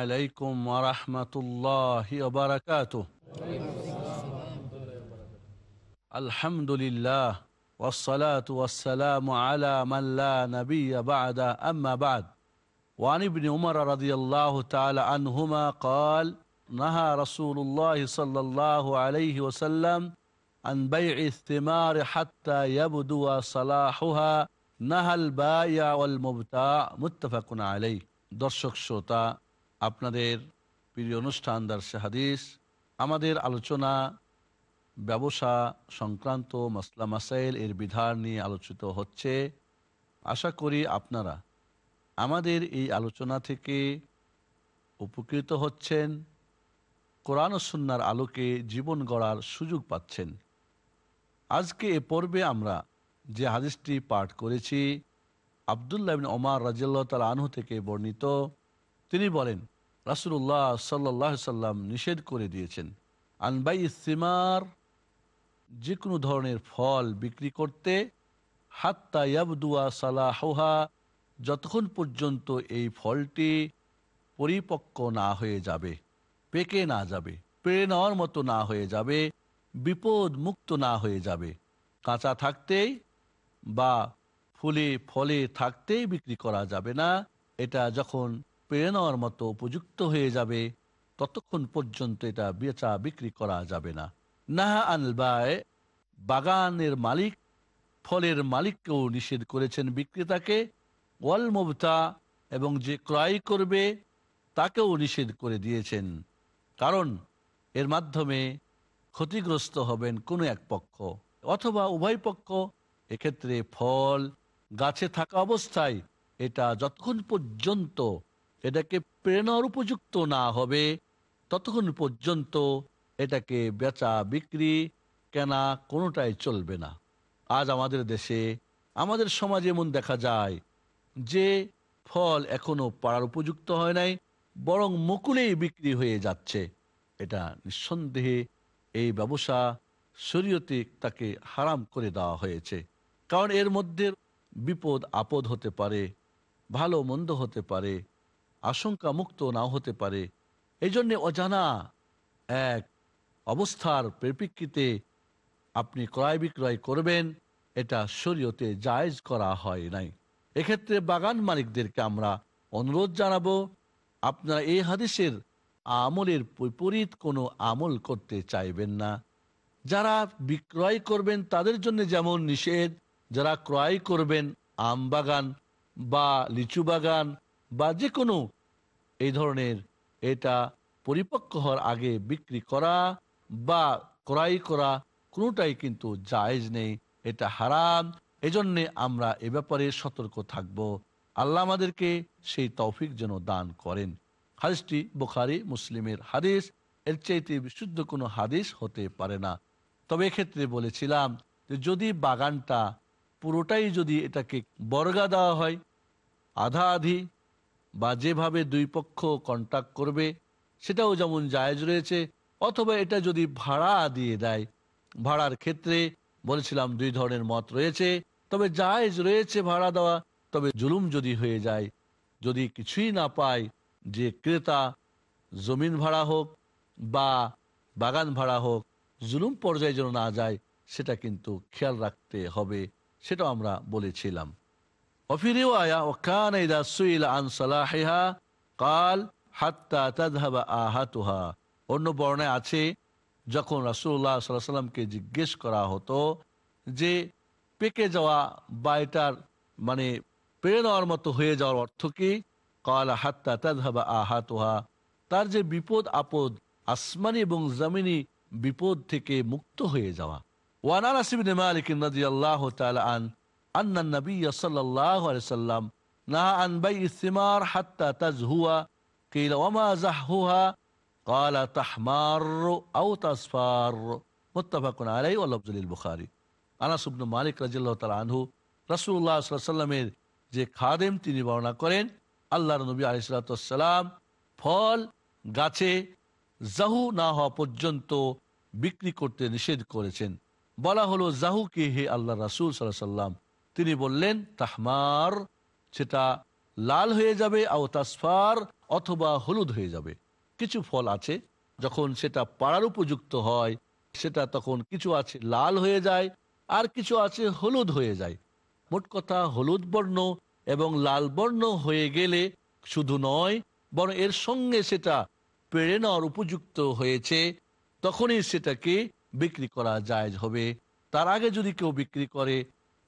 عليكم ورحمة الله وبركاته الحمد لله والصلاة والسلام على من لا نبي بعد أما بعد وعن ابن عمر رضي الله تعالى عنهما قال نهى رسول الله صلى الله عليه وسلم عن بيع الثمار حتى يبدو صلاحها نهى البائع والمبتاع متفق عليه দর্শক শ্রোতা আপনাদের প্রিয় অনুষ্ঠান দার্সে হাদিস, আমাদের আলোচনা ব্যবসা সংক্রান্ত মাসলা মাসাইল এর বিধান নিয়ে আলোচিত হচ্ছে। আশা করি আপনারা আমাদের এই আলোচনা থেকে উপকৃত হচ্ছেন, কোরআন সুন্নার আলোকে জীবন গড়ার সুযোগ পাচ্ছেন। আজকে এ পর্বে আমরা যে হাদিসটি পাঠ করেছি, আবদুল্লাহ ওমার রাজিয়াল্লাহ তাল আনহু থেকে বর্ণিত, তিনি বলেন রাসুল্লাহ সাল্লাহ সাল্লাম নিষেধ করে দিয়েছেন আনবাই সিমার, যে কোনো ধরনের ফল বিক্রি করতে, হাত্তা ইয়াবদুয়া সালাহা যতক্ষণ পর্যন্ত এই ফলটি পরিপক্ক না হয়ে যাবে, পেকে না যাবে পেরে নেওয়ার মতো না হয়ে যাবে বিপদ মুক্ত না হয়ে যাবে, কাঁচা থাকতেই বা ফুলে ফলে থাকতেই বিক্রি করা যাবে না, এটা যখন পেরে নেওয়ার মতো উপযুক্ত হয়ে যাবে, ততক্ষণ পর্যন্ত এটা বেচা বিক্রি করা যাবে না। নাহা আনবায় বাগানের মালিক, ফলের মালিককেও নিষেধ করেছেন বিক্রেতাকে। ওয়াল মুবতা, এবং যে ক্রয় করবে, তাকেও নিষেধ করে দিয়েছেন। কারণ, এর মাধ্যমে ক্ষতিগ্রস্ত হবেন কোনো এক পক্ষ, অথবা উভয় পক্ষ। এক্ষেত্রে ফল গাছে থাকা অবস্থায় এটা যতক্ষণ পর্যন্ত এটাকে প্রেরণার উপযুক্ত না হবে, ততক্ষণ পর্যন্ত এটাকে বেচা বিক্রি কেনা কোনোটাই চলবে না। আজ আমাদের দেশে, আমাদের সমাজে এমন দেখা যায় যে ফল এখনও পাড়ার উপযুক্ত হয় নাই, বরং মুকুলেই বিক্রি হয়ে যাচ্ছে। এটা নিঃসন্দেহে এই ব্যবসা শরীয়তে তাকে হারাম করে দেওয়া হয়েছে। কারণ এর মধ্যে বিপদ আপদ হতে পারে ভালো মন্দ হতে পারে আশঙ্কা মুক্ত নাও হতে পারে। এই জন্যে অজানা এক অবস্থার পরিপ্রেক্ষিতে আপনি ক্রয় বিক্রয় করবেন, এটা শরীয়তে জায়জ করা হয় নাই। এক্ষেত্রে বাগান মালিকদেরকে আমরা অনুরোধ জানাব, আপনারা এই হাদিসের আমলের বিপরীত কোনো আমল করতে চাইবেন না। যারা বিক্রয় করবেন, তাদের জন্য যেমন নিষেধ, যারা ক্রয় করবেন, আম বাগান বা লিচু বাগান বা যে কোনো এই ধরনের এটা পরিপক্ক হওয়ার আগে বিক্রি করা বা ক্রয় করা কোনোটাই কিন্তু জায়েজ নেই, এটা হারাম। এজন্যে আমরা এ ব্যাপারে সতর্ক থাকব। আল্লাহ আমাদেরকে সেই তৌফিক যেন দান করেন। হাদিসটি বোখারি, মুসলিমের হাদিস। এর চাইতে বিশুদ্ধ কোনো হাদিস হতে পারে না। তবে এক্ষেত্রে বলেছিলাম যে যদি বাগানটা পুরোটাই যদি এটাকে বর্গা দেওয়া হয়, আধা আধি বা যেভাবে দুই পক্ষ কন্ট্যাক্ট করবে, সেটাও যেমন জায়েজ রয়েছে, অথবা এটা যদি ভাড়া দিয়ে দেয়। ভাড়ার ক্ষেত্রে বলেছিলাম দুই ধরনের মত রয়েছে, তবে জায়েজ রয়েছে ভাড়া দেওয়া, তবে জুলুম যদি হয়ে যায়, যদি কিছুই না পায়, যে ক্রেতা জমিন ভাড়া হোক বা বাগান ভাড়া হোক, জুলুম পর্যায়ে যেন না যায়, সেটা কিন্তু খেয়াল রাখতে হবে, সেটাও আমরা বলেছিলাম। অন্য বর্ণায় আছে, যখন রাসুল্লাহ সাল্লামকে জিজ্ঞেস করা হতো যে, পেকে যাওয়া বা এটার মানে পেরে নেওয়ার মতো হয়ে যাওয়ার অর্থ কি? কালা হাত্তা তাদহাবা আহাতোহা তার যে বিপদ আপদ আসমানি এবং জামিনী বিপদ থেকে মুক্ত হয়ে যাওয়া। ওয়ান আনাস ইবনে নদী আল্লাহ তালা আন আন্না নবী সাল্লাহ সাল্লাম না আনবাই ইসিমার হাত্তা তাজহুয়া, কিল ওমা জাহুহা কালা তাহমার আউ তাসফার মোত্তাফাকুন আলাই ও লফজুল বুখারি। আনাসুবনু মালিক রাজিল্লাহ তাল আনহু রসুল্লাহ সাল্লামের যে খাদেম তিনি বর্ণনা করেন, আল্লাহর নবী আলিসাল্লাম ফল গাছে জাহু না হওয়া পর্যন্ত বিক্রি করতে নিষেধ করেছেন। বলা হলো জাহুকে হে আল্লাহ রাসুল সাল্লাহ সাল্লাম? তিনি বললেন, তাহমার, সেটা লাল হয়ে যাবে, আও তাসফার, অথবা হলুদ হয়ে যাবে। কিছু ফল আছে, যখন সেটা পাড়ার উপযুক্ত হয়, সেটা তখন কিছু আছে লাল হয়ে যায়, আর কিছু আছে হলুদ হয়ে যায়। মোট কথা, হলুদ বর্ণ এবং লাল বর্ণ হয়ে গেলে শুধু নয়, বরং এর সঙ্গে সেটা পেড়ে নেওয়ার উপযুক্ত হয়েছে, তখনই সেটাকে বিক্রি করা জায়জ হবে। তার আগে যদি কেউ বিক্রি করে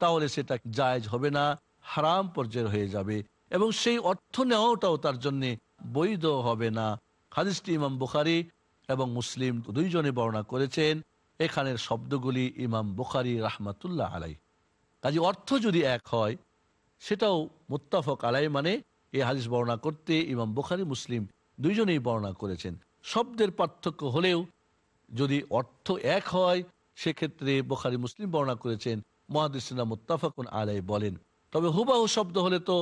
তাহলে সেটা জায়জ হবে না, হারাম পর্যায়ের হয়ে যাবে এবং সেই অর্থ নেওয়াটাও তার জন্য বৈধ হবে না। হাদিসটি ইমাম বুখারি এবং মুসলিম দুইজনে বর্ণনা করেছেন। এখানের শব্দগুলি ইমাম বুখারি রাহমাতুল্লাহ আলাই কাজে অর্থ যদি এক হয়, সেটাও মুত্তাফক আলাই মানে এই হাদিস বর্ণনা করতে ইমাম বুখারি, মুসলিম দুইজনেই বর্ণনা করেছেন। শব্দের পার্থক্য হলেও যদি অর্থ এক হয়, সেক্ষেত্রে বোখারি, মুসলিম বর্ণনা করেছেন মহাদিসা মুত্তাফাকুন আলাই বলেন, তবে হুবাহু শব্দ হলে তো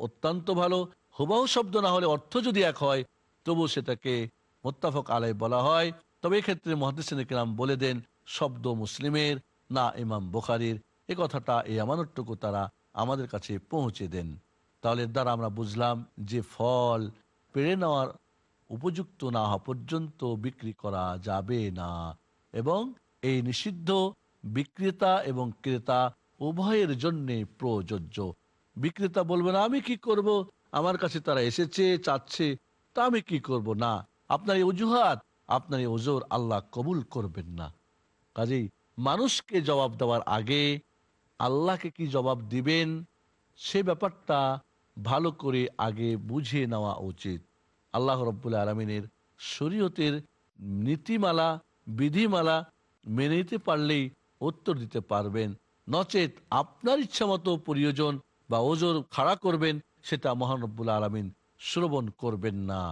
অত্যন্ত ভালো, হুবাহু শব্দ না হলে অর্থ যদি এক হয় তবু সেটাকে মোত্তাফক আলাই বলা হয়। তবে এক্ষেত্রে মহাদিসিন কিরাম বলে দেন, শব্দ মুসলিমের, না ইমাম বোখারির। এ কথাটা এই আমানতটুকু তারা আমাদের কাছে পৌঁছে দেন। তাহলে দ্বারা আমরা বুঝলাম যে ফল পেড়ে নেওয়ার উপযুক্ত না হওয়া পর্যন্ত বিক্রি করা যাবে না এবং এই নিষিদ্ধ বিক্রেতা এবং ক্রেতা উভয়ের জন্য প্রযোজ্য। বিক্রেতা বলবে, না, আমি কি করব? আমার কাছে তারা এসেছে, চাচ্ছে, তা আমি কি করব? না, আপনার এই অজুহাত, আপনার এই ওজোর আল্লাহ কবুল করবেন না। কাজেই মানুষকে জবাব দেওয়ার আগে আল্লাহকে কি জবাব দিবেন, সে ব্যাপারটা ভালো করে আগে বুঝে নেওয়া উচিত। আল্লাহ রব্বুল আলমিনের শরীয়তের নীতিমালা, বিধিমালা মেনে নিতে পারলেই উত্তর দিতে পারবেন। নচেত আপনার ইচ্ছা মতো প্রিয়জন বা ওজোর খাড়া করবেন, সেটা মহানব্বুল আলমিন শ্রবণ করবেন না।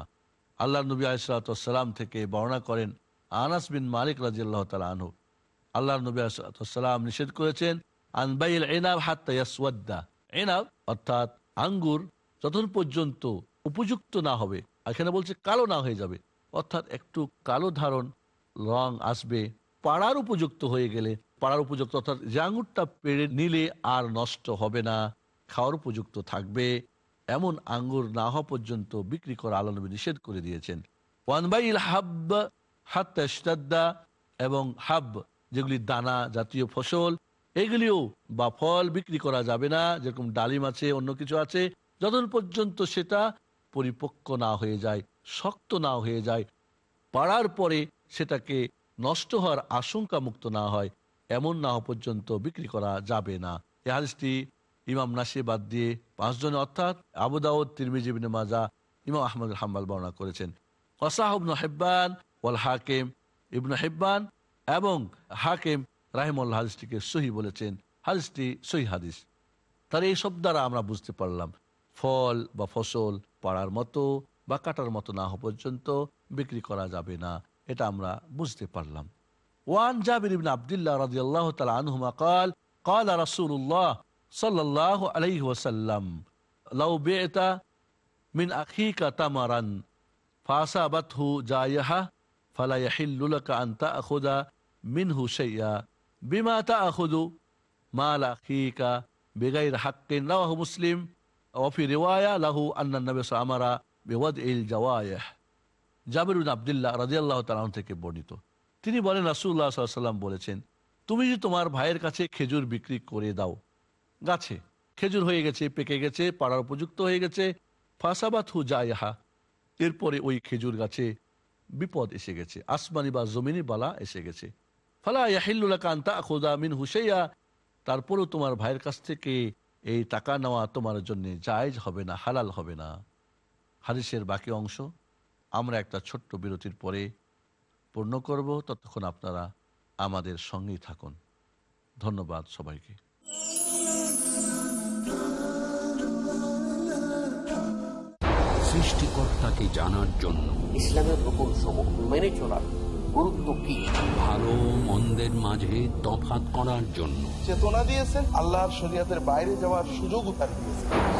আল্লাহ নবী আলিসাল্লাম থেকে বর্ণনা করেন আনাস বিন মালিক রাজিয়াল্লাহ তালা আনহু। আল্লাহ নবী আলিসাল্লাম নিষেধ করেছেন আনবাইল এনাব হাত্তা ইয়াসওয়াদ্দা। এনাব অর্থাৎ আঙ্গুর যতক্ষণ পর্যন্ত উপযুক্ত না হবে এখানে বলছে কালো না হয়ে যাবে, অর্থাৎ একটু কালো ধারণ রং আসবে, পাড়ার উপযুক্ত হয়ে গেলে পাড়ার উপযুক্ত অর্থাৎ যে আঙ্গুরটা পেড়ে নিলে আর নষ্ট হবে না, খাওয়ার উপযুক্ত থাকবে। এমন আঙ্গুর না হওয়া পর্যন্ত বিক্রি করা আলনবী নিষেধ করে দিয়েছেন। ওয়ানবাইল হাব হাত্তা এবং হাব যেগুলি দানা জাতীয় ফসল, এগুলিও বা ফল বিক্রি করা যাবে না, যেরকম ডালিম আছে, অন্য কিছু আছে যতক্ষণ পর্যন্ত সেটা পরিপক্ক না হয়ে যায়, শক্ত না হয়ে যায়, পাড়ার পরে সেটাকে নষ্ট হওয়ার আশঙ্কা মুক্ত না হয় এমন না হওয়া পর্যন্ত বিক্রি করা যাবে না। এ হাদিসটি ইমাম নাসি বাদ দিয়ে পাঁচজনে অর্থাৎ আবুদাউদ তিরমিজিবিন মাজা ইমাম আহমদ হাম্বাল বর্ণনা করেছেন। ওয়াসাহবন হেব্বান ওয়াল হাকিম ইবনু হেব্বান এবং হাকিম রাহিমুল্লাহ হাদিসটিকে সহি বলেছেন। হাদিসটি সহি হাদিস। তার এই সব দ্বারা আমরা বুঝতে পারলাম, ফল বা ফসল পাড়ার মতো বা কাটার মতো না হওয়া পর্যন্ত বিক্রি করা যাবে না, এটা আমরা বুঝতে পারলাম। ওয়ান জাবির ইবনে আব্দুল্লাহ রাদিয়াল্লাহু তাআলা আনহুমা قال قال رسول الله صلى الله عليه وسلم لو بعت من اخيك تمرا فاصابته جائحه فلا يحل لك ان تاخذ منه شيئا بما تاخذ مال اخيك بغير حق رواه مسلم وفي روايه له ان النبي صلى الله عليه وسلم امر بوضع الجوائح জাবির বিন আবদুল্লাহ রাজিয়াল্লাহ তালাম থেকে বর্ণিত তিনি বলেন রাসুল্লাহ সাল্লাম বলেছেন, তুমি যদি তোমার ভাইয়ের কাছে খেজুর বিক্রি করে দাও, গাছে, খেজুর হয়ে গেছে, পেকে গেছে, পাড়ার উপযুক্ত হয়ে গেছে ফাঁসাবাত হু যাহা এরপরে ওই খেজুর গাছে বিপদ এসে গেছে, আসমানি বা জমিনি বালা এসে গেছে। ফালা ইয়াহিল্লুল্লাহ কান্তা খোদা মিন হুসাইয়া তারপরেও তোমার ভাইয়ের কাছ থেকে এই টাকা নেওয়া তোমার জন্য জায়জ হবে না, হালাল হবে না। হারিসের বাকি অংশ, আমরা একটা ছোট্ট বিরতির পরে পূর্ণ করব ততক্ষণ আপনারা আমাদের সঙ্গেই থাকুন। ধন্যবাদ সবাইকে। সৃষ্টিকর্তাকে জানার জন্য ইসলামের রকম সমূহ মেনে চলার গুরুত্ব কি? ভালো মন্দের মাঝে তফাৎ করার জন্য চেতনা দিয়েছেন আল্লাহর শরীয়তের বাইরে যাওয়ার সুযোগ তার দিয়েছেন।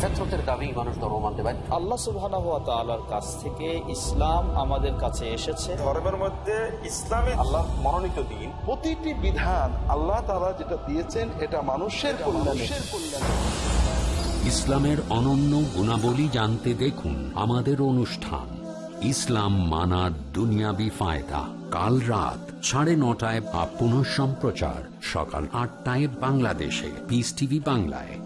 ফেতরতের দাবি মানুষ ধর্ম মানতে বাধ্য আল্লাহ সুবহানাহু ওয়া তাআলার কাছ থেকে ইসলাম আমাদের কাছে এসেছে। ধর্মের মধ্যে ইসলামে আল্লাহ মনোনীত দিন। প্রতিটি বিধান আল্লাহ তারা যেটা দিয়েছেন এটা মানুষের কল্যাণে। ইসলামের অনন্য গুণাবলী জানতে দেখুন আমাদের অনুষ্ঠান। ইসলাম মানার দুনিয়াবি ফায়দা। কাল রাত সাড়ে নটায় বা পুনঃ সম্প্রচার সকাল আটটায় বাংলাদেশে। পিস টিভি বাংলায়।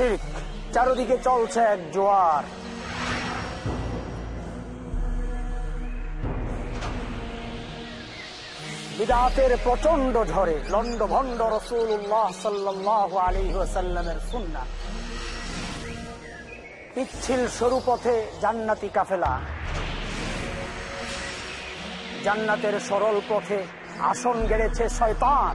শিখ চারদিকে চলছে এক জোয়ার। বিদাতের প্রচণ্ড ঝড়ে লন্ড ভন্ড রসুল্লাহ সাল্লাহ আলী সাল্লামের সুন্না পিচ্ছিল সরু পথে জান্নাতি কাফেলা। জান্নাতের সরল পথে আসন গেড়েছে শয়তান।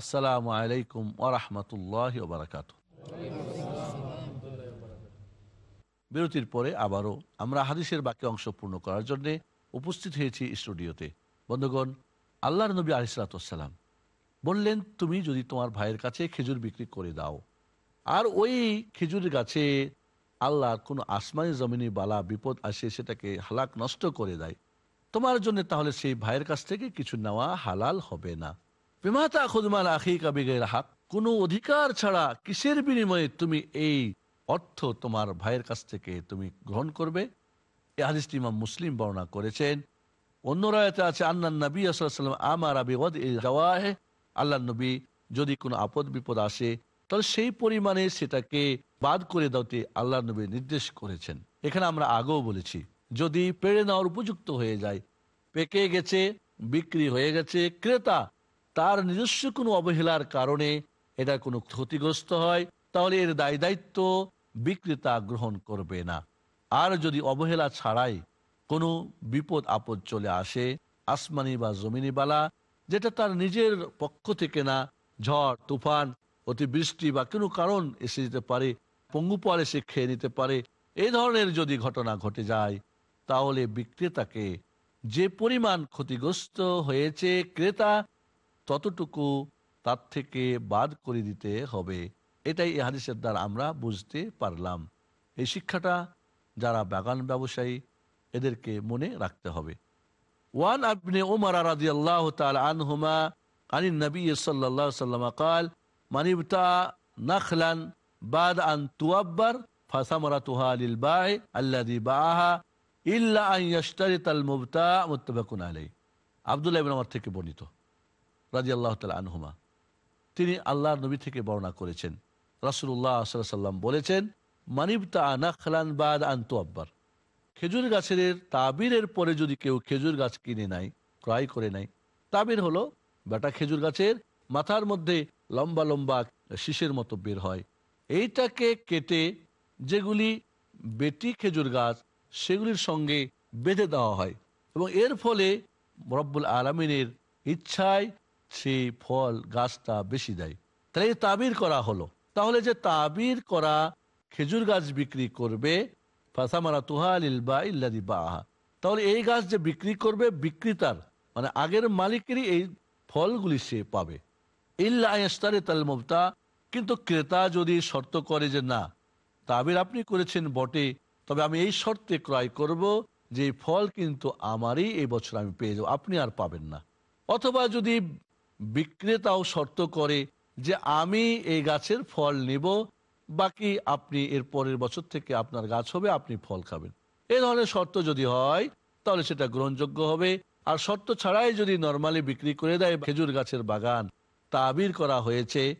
আসসালামু আলাইকুম ওরহমতুল্লাহ বারাকাত বিরতির পরে আবারও আমরা হাদিসের বাকি অংশ পূর্ণ করার জন্য উপস্থিত হয়েছি স্টুডিওতে। বন্ধুগণ, আল্লাহর নবী আলিসালাম বললেন, তুমি যদি তোমার ভাইয়ের কাছে খেজুর বিক্রি করে দাও, আর ওই খেজুর গাছে আল্লাহর কোনো আসমানি জমিনি বালা, বিপদ আসে, সেটাকে হালাক নষ্ট করে দেয়, তোমার জন্য তাহলে সেই ভাইয়ের কাছ থেকে কিছু নেওয়া হালাল হবে না। কোনো অধিকার ছাড়া কিসের বিনিময়ে তুমি এই অর্থ তোমার ভাইয়ের কাছ থেকে তুমি গ্রহণ করবে? হাদিসটি ইমাম মুসলিম বর্ণনা করেছেন। অন্য রায়তে আছে আন্নান নবী সাল্লাম আমার আল্লাহ নবী যদি কোনো আপদ বিপদ আসে, তাহলে সেই পরিমাণে সেটাকে বাদ করে দাওতে আল্লাহ নবী নির্দেশ করেছেন। এখানে আমরা আগেও বলেছি, যদি পেড়ে নেওয়ার উপযুক্ত হয়ে যায়, পেকে গেছে, বিক্রি হয়ে গেছে, ক্রেতা তার নিজস্ব কোনো অবহেলার কারণে এটা কোনো ক্ষতিগ্রস্ত হয়, তাহলে এর দায় দায়িত্ব বিক্রেতা গ্রহণ করবে না। আর যদি অবহেলা ছাড়াই কোনো বিপদ আপদ চলে আসে, আসমানি বা জমিনি বালা, যেটা তার নিজের পক্ষ থেকে না, ঝড়, তুফান, অতিবৃষ্টি বা কোনো কারণ এসে যেতে পারে, পঙ্গুপাল এসে খেয়ে নিতে পারে এই ধরনের যদি ঘটনা ঘটে যায়, তাহলে বিক্রেতাকে যে পরিমাণ ক্ষতিগ্রস্ত হয়েছে ক্রেতা ততটুকু তার থেকে বাদ করে দিতে হবে। এটাই এ হাদিসের দ্বারা আমরা বুঝতে পারলাম। এই শিক্ষাটা যারা বাগান ব্যবসায়ী, এদেরকে মনে রাখতে হবে। ওয়ান আবনে ওমর রাজি আল্লাহ আনহুমা আনি নবী সাল্লা সাল্লাম কাল মানিবতা নাখলান বাদ আন তুয়াব্বার ফাসামরা তুহা আলিল বাই আল্লাদি বাহা ইল্লা আইয়াস্তারিত আল মুবতা মুত্তাবাকুন আলাই আবদুল্লাহ ইবনে ওমর থেকে বর্ণিত। রাজি আল্লাহ আনহুমা। তিনি আল্লাহর নবী থেকে বর্ণনা করেছেন। রাসুল্লাহ সাল্লাম বলেছেন মানিবতা নাখলান বাদ আন্তু আব্বার খেজুর গাছের তাবিরের পরে যদি কেউ খেজুর গাছ কিনে নাই ক্রয় করে নাই তাবির হলো বেটা খেজুর গাছের মাথার মধ্যে লম্বা লম্বা শীষের মতো বের হয়। এইটাকে কেটে যেগুলি বেটি খেজুর গাছ, সেগুলির সঙ্গে বেঁধে দেওয়া হয়। এবং এর ফলে রব্বুল আলমিনের ইচ্ছায় সেই ফল গাছটা বেশি দেয়। এই তাবির করা হলো, তাহলে যে তাবির করা খেজুর গাছ বিক্রি করবে ফাসামারা তুহাল ইলবা ইল্লাদি বাহা তাহলে এই গাছ যে বিক্রি করবে, বিক্রেতার মানে আগের মালিকেরই এই ফলগুলি সে পাবে। ইল্লা তাল মুবতা, কিন্তু ক্রেতা যদি শর্ত করে যে না, তাবির আপনি করেছেন বটে, তবে আমি এই শর্তে ক্রয় করব যে ফল কিন্তু আমারই, এই বছর আমি পেয়ে যাব, আপনি আর পাবেন না। অথবা যদি বিক্রেতাও শর্ত করে যে আমি এই গাছের ফল নিব, বাকি আপনি এর পরের বছর থেকে আপনার গাছ হবে, আপনি ফল খাবেন। এই ধরনের শর্ত যদি হয়, তাহলে সেটা গ্রহণযোগ্য হবে। আর শর্ত ছাড়াই যদি নর্মালি বিক্রি করে দেয় খেজুর গাছের বাগান তাবির করা হয়েছে,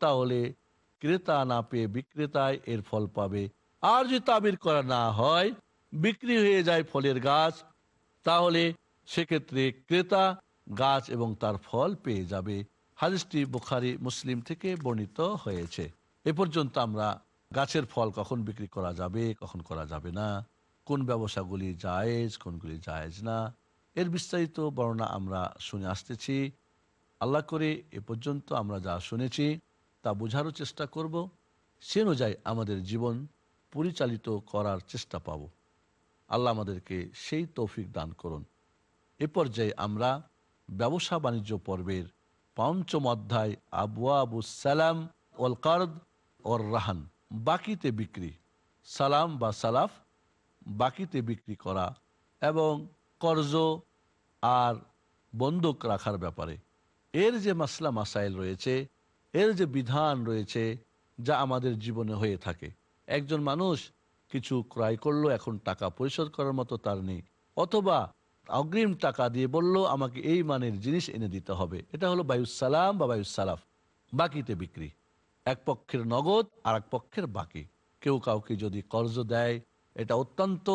তাহলে ক্রেতা না পেয়ে বিক্রেতায় এর ফল পাবে। আর যদি তাবির করা না হয়, বিক্রি হয়ে যায় ফলের গাছ, তাহলে সেক্ষেত্রে ক্রেতা গাছ এবং তার ফল পেয়ে যাবে। হাদিসটি বুখারি, মুসলিম থেকে বর্ণিত হয়েছে। এ পর্যন্ত আমরা গাছের ফল কখন বিক্রি করা যাবে, কখন করা যাবে না, কোন ব্যবসাগুলি জায়েজ, কোনগুলি জায়েজ না, এর বিস্তারিত বর্ণনা আমরা শুনে আসতেছি। আল্লাহ করে এ পর্যন্ত আমরা যা শুনেছি, তা বোঝারও চেষ্টা করব। সে অনুযায়ী আমাদের জীবন পরিচালিত করার চেষ্টা পাব। আল্লাহ আমাদেরকে সেই তৌফিক দান করুন। এ পর্যায়ে আমরা ব্যবসা বাণিজ্য পর্বের পঞ্চম অধ্যায়, আবু আবু সালাম ওল কার্দ ওর রাহান। বাকিতে বিক্রি, সালাম বা সালাফ, বাকিতে বিক্রি করা এবং কর্জ আর বন্দুক রাখার ব্যাপারে। এর যে মাসলা মাসাইল রয়েছে, এর যে বিধান রয়েছে, যা আমাদের জীবনে হয়ে থাকে। একজন মানুষ কিছু ক্রয় করল, এখন টাকা পরিশোধ করার মতো তার নেই। অথবা অগ্রিম টাকা দিয়ে বলল, আমাকে এই মানের জিনিস এনে দিতে হবে। এটা হলো বায়ুসালাম বা বায়ুসালাফ বাকিতে বিক্রি। এক পক্ষের নগদ আর এক পক্ষের বাকি। কেউ কাউকে যদি কর্জ দেয়, এটা অত্যন্ত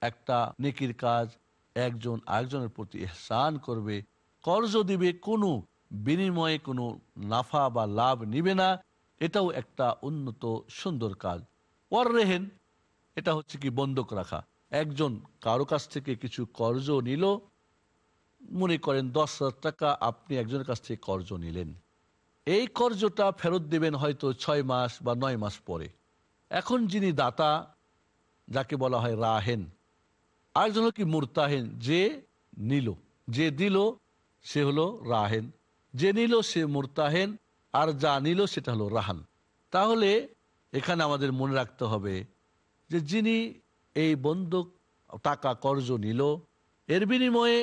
একটা নেকির কাজ। একজন আরেকজনের প্রতি এহসান করবে। কর্জ দিবে কোনো বিনিময়ে কোনো নাফা বা লাভ নিবে না। এটাও একটা উন্নত, সুন্দর কাজ। ওর রেহেন এটা হচ্ছে কি বন্ধক রাখা। একজন কারও কাছ থেকে কিছু কর্জ নিল, মনে করেন দশ হাজার টাকা আপনি একজনের কাছ থেকে কর্জ নিলেন। এই কর্জটা ফেরত দেবেন হয়তো ছয় মাস বা নয় মাস পরে। এখন যিনি দাতা, যাকে বলা হয় রাহেন আরেকজন কি মুরতাহেন, যে নিল, যে দিল সে হলো রাহেন, যে নিল সে মুরতাহেন, আর যা নিল সেটা হলো রাহান। তাহলে এখানে আমাদের মনে রাখতে হবে যে যিনি এই বন্দুক, টাকা, কর্জ নিল। এর বিনিময়ে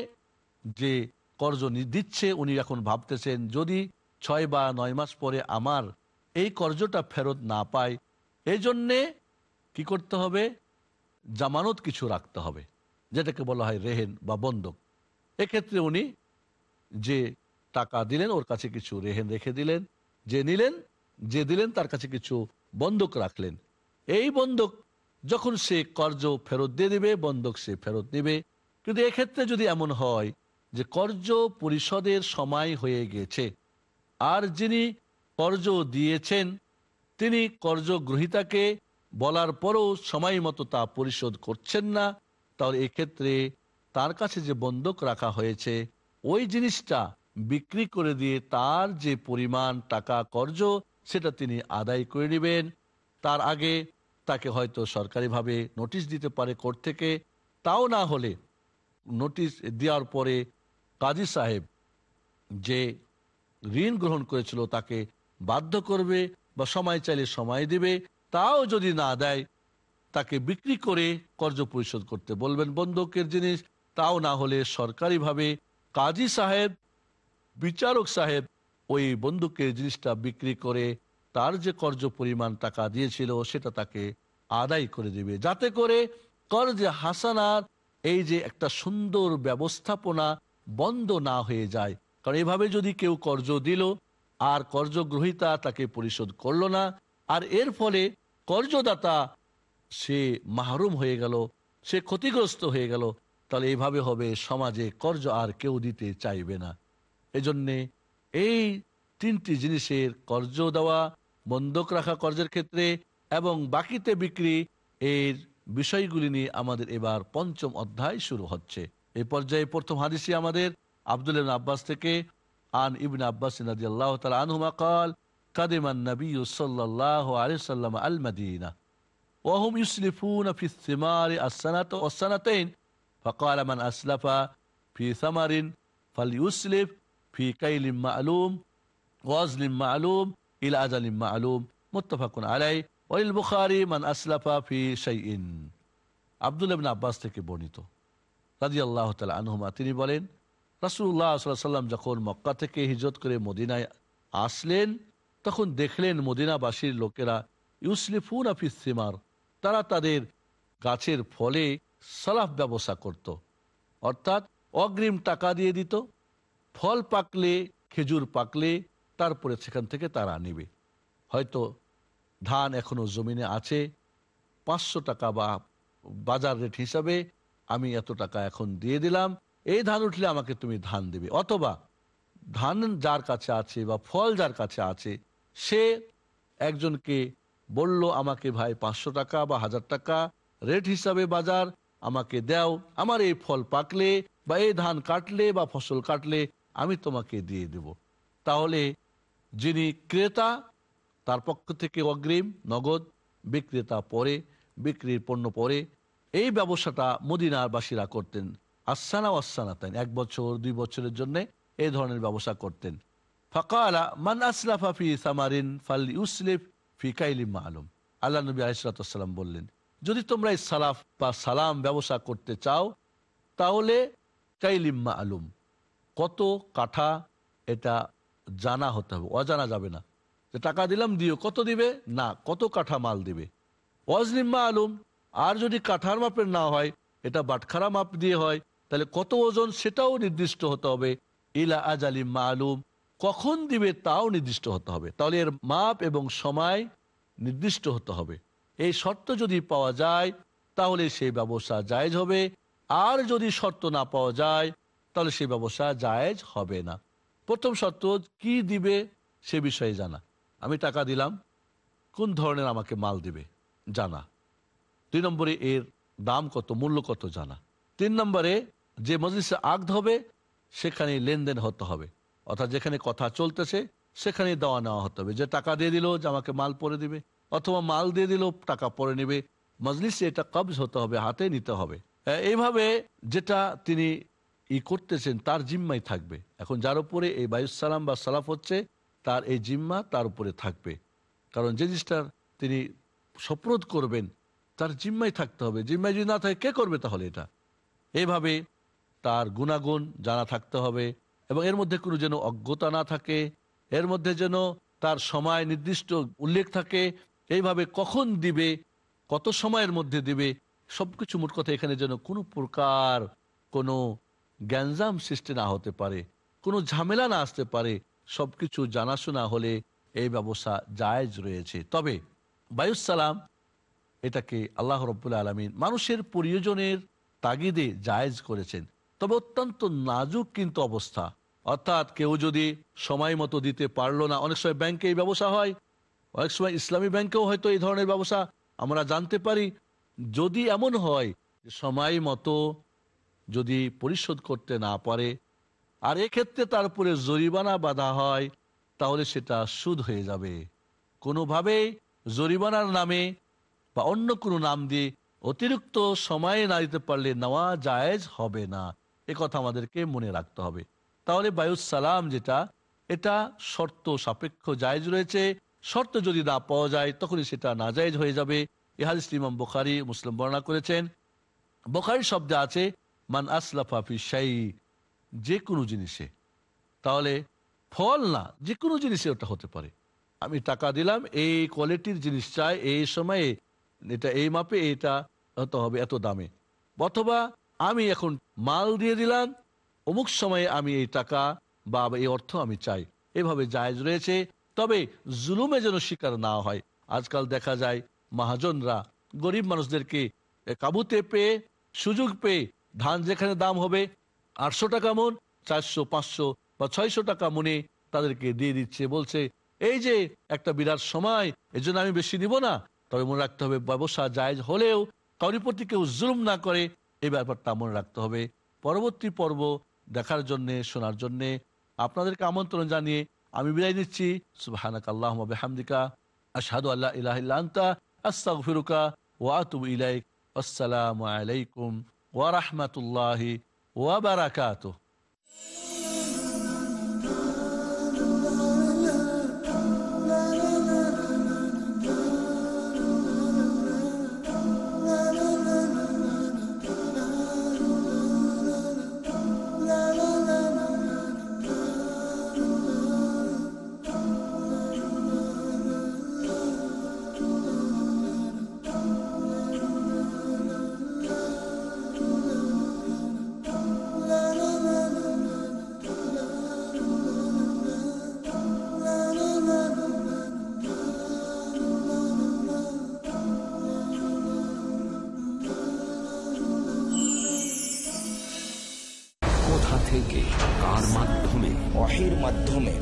যে কর্জ দিচ্ছে, উনি এখন ভাবতেছেন, যদি ছয় বা নয় মাস পরে আমার এই কর্জটা ফেরত না পায় এই জন্যে কি করতে হবে? জামানত কিছু রাখতে হবে, যেটাকে বলা হয় রেহেন বা বন্ধক এক্ষেত্রে উনি যে টাকা দিলেন, ওর কাছে কিছু রেহেন রেখে দিলেন, যে নিলেন, যে দিলেন, তার কাছে কিছু বন্ধক রাখলেন। এই বন্ধক যখন সে কর্জ ফেরত দিয়ে দেবে, বন্ধক সে ফেরত দিবে। কিন্তু এক্ষেত্রে যদি এমন হয় যে কর্জ পরিষদের সময় হয়ে গেছে, আর যিনি কর্জ দিয়েছেন, তিনি কর্জ গ্রহিতাকে বলার পরও সময় মতো তা পরিশোধ করছেন না, তাহলে এক্ষেত্রে তার কাছে যে বন্ধক রাখা হয়েছে, ওই জিনিসটা বিক্রি করে দিয়ে তার যে পরিমাণ টাকা কর্জ, সেটা তিনি আদায় করে নেবেন। তার আগে তাকে হয়তো সরকারিভাবে নোটিশ দিতে পারে কোর্ট থেকে। তাও না হলে নোটিশ দেওয়ার পরে কাজী সাহেব যে ঋণ গ্রহণ করেছিল তাকে বাধ্য করবে বা সময় চাইলে সময় দিবে, তাও যদি না দেয়, তাকে বিক্রি করে কর্জ পরিশোধ করতে বলবেন বন্ধকের জিনিস। তাও না হলে সরকারিভাবে কাজী সাহেব, বিচারক সাহেব ওই বন্দুকের জিনিসটা বিক্রি করে তার যে কর্জ পরিমাণ টাকা দিয়েছিল, সেটা তাকে আদায় করে দিবে। যাতে করে কর্জে হাসানার এই যে একটা সুন্দর ব্যবস্থাপনা বন্ধ না হয়ে যায়। কারণ এভাবে যদি কেউ কর্জ দিল, আর কর্জগ্রহিতা তাকে পরিশোধ করল না, আর এর ফলে কর্জদাতা সে মাহরুম হয়ে গেল, সে ক্ষতিগ্রস্ত হয়ে গেল, তাহলে এইভাবে হবে, সমাজে কর্জ আর কেউ দিতে চাইবে না। এজন্যে এই তিনটি জিনিসের কর্জ দেওয়া বন্ধক রাখা কর্জের ক্ষেত্রে এবং বাকিতে বিক্রি এর বিষয়গুলি নিয়ে আমাদের এবার পঞ্চম অধ্যায় শুরু হচ্ছে এই পর্যায়ে প্রথম হাদিসি আমাদের আব্দুল ইবনে আব্বাস থেকে আন ইবন আব্বাস রাদিয়াল্লাহু তাআলা আনহুমা قال قدم النبي صلى الله عليه وسلم المدينه وهم يسلفون في الثمار السنة والسنتين فقال من أسلف في ثمر فليسلف في كيل معلوم وزن معلوم ইলা আজ আলিম্মা আলুম মোত্তফাকুন আলাই ওয়াইল বুখারি মান আসলাফা ফি সাইন আব্দুল আবিন আব্বাস থেকে বর্ণিত। রাজি আল্লাহ তালা আনহুমা, তিনি বলেন রাসুল্লাহ সাল্লাম যখন মক্কা থেকে হিজত করে মদিনায় আসলেন, তখন দেখলেন মদিনাবাসীর লোকেরা, ইউসলিফুন আফিস সিমার, তারা তাদের গাছের ফলে সালাফ ব্যবসা করত। অর্থাৎ অগ্রিম টাকা দিয়ে দিত, ফল পাকলে, খেজুর পাকলে তারপরে সেখান থেকে তারা নেবে। হয়তো ধান এখনও জমিনে আছে, পাঁচশো টাকা বা বাজার রেট হিসাবে আমি এত টাকা এখন দিয়ে দিলাম, এই ধান উঠলে আমাকে তুমি ধান দেবে। অথবা ধান যার কাছে আছে বা ফল যার কাছে আছে, সে একজনকে বলল, আমাকে ভাই পাঁচশো টাকা বা হাজার টাকা রেট হিসাবে বাজার, আমাকে দাও। আমার এই ফল পাকলে বা এই ধান কাটলে বা ফসল কাটলে আমি তোমাকে দিয়ে দেব। তাহলে যিনি ক্রেতা, তার পক্ষ থেকে অগ্রিম নগদ বিক্রেতা পরে, বিক্রির পণ্য পরে, এই ব্যবসাটা মদিনার বাসীরা করতেন। আসানা আসানা তাই এক বছর, দুই বছরের জন্য এই ধরনের ব্যবসা করতেন। ফাকালা, মান আসলাফা ফি সামারিন ফাল ইউসলিফ ফি কাইলিম মালুম। আল্লাহ নবী আলিসাল্লাম বললেন, যদি তোমরা এই সালাফ বা সালাম ব্যবসা করতে চাও, তাহলে কাইলিম আলুম কত কাঠা এটা জানা হতে হবে, অজানা যাবে না। যে টাকা দিলাম, দিও। কত দিবে? না। কত কাঠা মাল দিবে? ওয়াজলিম্মা আলুম আর যদি কাঠার মাপের না হয়, এটা বাটখারা মাপ দিয়ে হয়, তাহলে কত ওজন? সেটাও নির্দিষ্ট হতে হবে। ইলা আজালিম্মা আলুম কখন দিবে তাও নির্দিষ্ট হতে হবে। তাহলে এর মাপ এবং সময় নির্দিষ্ট হতে হবে। এই শর্ত যদি পাওয়া যায়, তাহলে সেই ব্যবসা জায়েজ হবে। আর যদি শর্ত না পাওয়া যায়, তাহলে সেই ব্যবসা জায়েজ হবে না। প্রথম শর্ত কি দিবে সে বিষয়ে জানা। আমি টাকা দিলাম, কোন ধরনের আমাকে মাল দিবে জানা। দুই নম্বরে এর দাম কত, মূল্য কত জানা। তিন নম্বরে যে মজলিসে আগদ হবে, সেখানে লেনদেন হতে হবে। অর্থাৎ যেখানে কথা চলতেছে, সেখানে দেওয়া নেওয়া হতে হবে। যে টাকা দিয়ে দিল যে আমাকে মাল পরে দিবে, অথবা মাল দিয়ে দিল, টাকা পরে নেবে। মজলিসে এটা কবজ হতে হবে, হাতে নিতে হবে। এইভাবে যেটা তিনি ই করতেছেন, তার জিম্মাই থাকবে। এখন যার উপরে এই বায়ুসালাম বা সালাফ হচ্ছে, তার এই জিম্মা তার উপরে থাকবে। কারণ যে জিনিসটার তিনি সপ্রদ করবেন, তার জিম্মাই থাকতে হবে। জিম্মাই যদি না থাকে, কে করবে তাহলে এটা? এইভাবে তার গুণাগুণ জানা থাকতে হবে এবং এর মধ্যে কোনো যেন অজ্ঞতা না থাকে, এর মধ্যে যেন তার সময় নির্দিষ্ট উল্লেখ থাকে, এইভাবে কখন দিবে, কত সময়ের মধ্যে দিবে, সবকিছু মোট কথা এখানে যেন কোনো প্রকার কোনো গ্যাঞ্জাম সৃষ্টি না হতে পারে, কোনো ঝামেলা না আসতে পারে, সবকিছু জানাশোনা হলে এই ব্যবসা জায়েজ রয়েছে। তবে বায়ুসালাম এটাকে আল্লাহ রব্বুল্লা আলমিন মানুষের প্রয়োজনের তাগিদে জায়েজ করেছেন। তবে অত্যন্ত নাজুক কিন্তু অবস্থা। অর্থাৎ কেউ যদি সময় মতো দিতে পারল না, অনেক সময় ব্যাংকে এই ব্যবসা হয়, অনেক সময় ইসলামী ব্যাংকেও হয়তো এই ধরনের ব্যবসা আমরা জানতে পারি। যদি এমন হয় সময় মতো যদি পরিশোধ করতে না পারে, আর এক্ষেত্রে তার উপরে জরিমানা বাধা হয়, তাহলে সেটা সুদ হয়ে যাবে। কোনোভাবেই জরিমানার নামে বা অন্য কোনো নাম দিয়ে অতিরিক্ত সময়ে না দিতে পারলে নেওয়া জায়েজ হবে না। এ কথা আমাদেরকে মনে রাখতে হবে। তাহলে বায়ুসালাম যেটা, এটা শর্ত সাপেক্ষ জায়েজ রয়েছে। শর্ত যদি না পাওয়া যায়, তখনই সেটা নাজাইজ হয়ে যাবে। হাদিস ইমাম বোখারি, মুসলিম বর্ণনা করেছেন। বোখারি শব্দে আছে মান আসলাফা ফি শাই যে কোনো জিনিসে। তাহলে ফল না যে কোনো জিনিসে ওটা হতে পারে। আমি টাকা দিলাম, এই কোয়ালিটির জিনিস চাই, এই সময়ে এটা এই মাপে এটা হতে হবে এত দামে। অথবা আমি এখন মাল দিয়ে দিলাম, অমুক সময়ে আমি এই টাকা বা এই অর্থ আমি চাই। এভাবে জায়জ রয়েছে, তবে জুলুমে যেন শিকার না হয়। আজকাল দেখা যায়, মহাজনরা গরিব মানুষদেরকে কাবুতে পেয়ে, সুযোগ পেয়ে ধান যেখানে দাম হবে আটশো টাকা মন, চারশো, পাঁচশো বা ছয়শো টাকা মনে তাদেরকে দিয়ে দিচ্ছে। বলছে, এই যে একটা বিরাট সময় এই জন্য আমি বেশি নিব না। তবে মনে রাখতে হবে, ব্যবসা জায়জ হলেও কাউরি প্রতি কেউ জুলুম না করে এই ব্যাপারটা মনে রাখতে হবে। পরবর্তী পর্ব দেখার জন্যে, শোনার জন্যে আপনাদেরকে আমন্ত্রণ জানিয়ে আমি বিদায় নিচ্ছি। সুবাহানাক আল্লাহ হামদিকা আশহাদু আল্লাহ ইলাহ ইল্লা আনতা, আস্তাগফিরুকা ওয়া আতুবু ইলাইক। আসসালামু আলাইকুম। ওয়া রাহমাতুল্লাহি ওয়া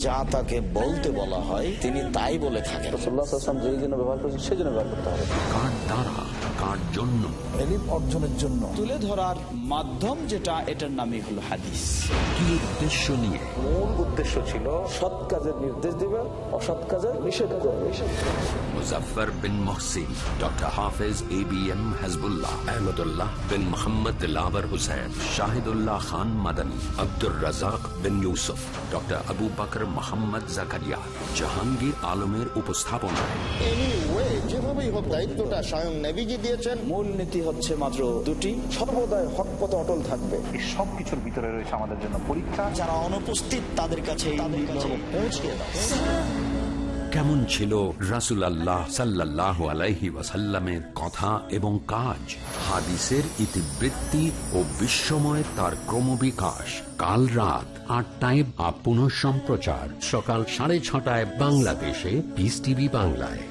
যা তাকে বলতে বলা হয় তিনি তাই বলে থাকেন। রসুল্লাহাম যেই জন্য ব্যবহার করেছেন সেই জন্য ব্যবহার করতে হবে। কার দ্বারা কার জন্য? এলিম অর্জনের জন্য। তুলে ধরার মাধ্যম যেটা এটার নামই হলো হাদিস। কি উদ্দেশ্য নিয়ে? মূল উদ্দেশ্য ছিল সৎ কাজের নির্দেশ দিবে অসৎ কাজের নিষেধ করবে। Muzaffar bin Mohsin doctor Hafez A B M Hasbullah Ahmadullah bin Mohammad lover Hussain Shahidullah Khan Madani Abdur Razzak bin Yusuf doctor Abu Bakr Mohammad Zakaria Jahangir আলমের উপস্থাপনায়। যেভাবেই হোক দায়িত্বটা স্বয়ং নেভিজি দিয়েছেন। মূল নীতি হচ্ছে মাত্র দুটি। সর্বদাই হক অটল থাকবে। এই সব কিছুর ভিতরে রয়েছে আমাদের জন্য পরীক্ষা। যারা অনুপস্থিত তাদের কাছে এই পৌঁছে দাও। কেমন ছিল রাসুল আল্লাহ সাল্লাহ আলাইহি ওয়াসাল্লামের কথা এবং কাজ? হাদিসের ইতিবৃত্তি ও বিশ্বময় তার ক্রমবিকাশ। কাল রাত আটটায় বা পুনঃ সম্প্রচার সকাল সাড়ে ছটায় বাংলাদেশে পিস টিভি বাংলায়।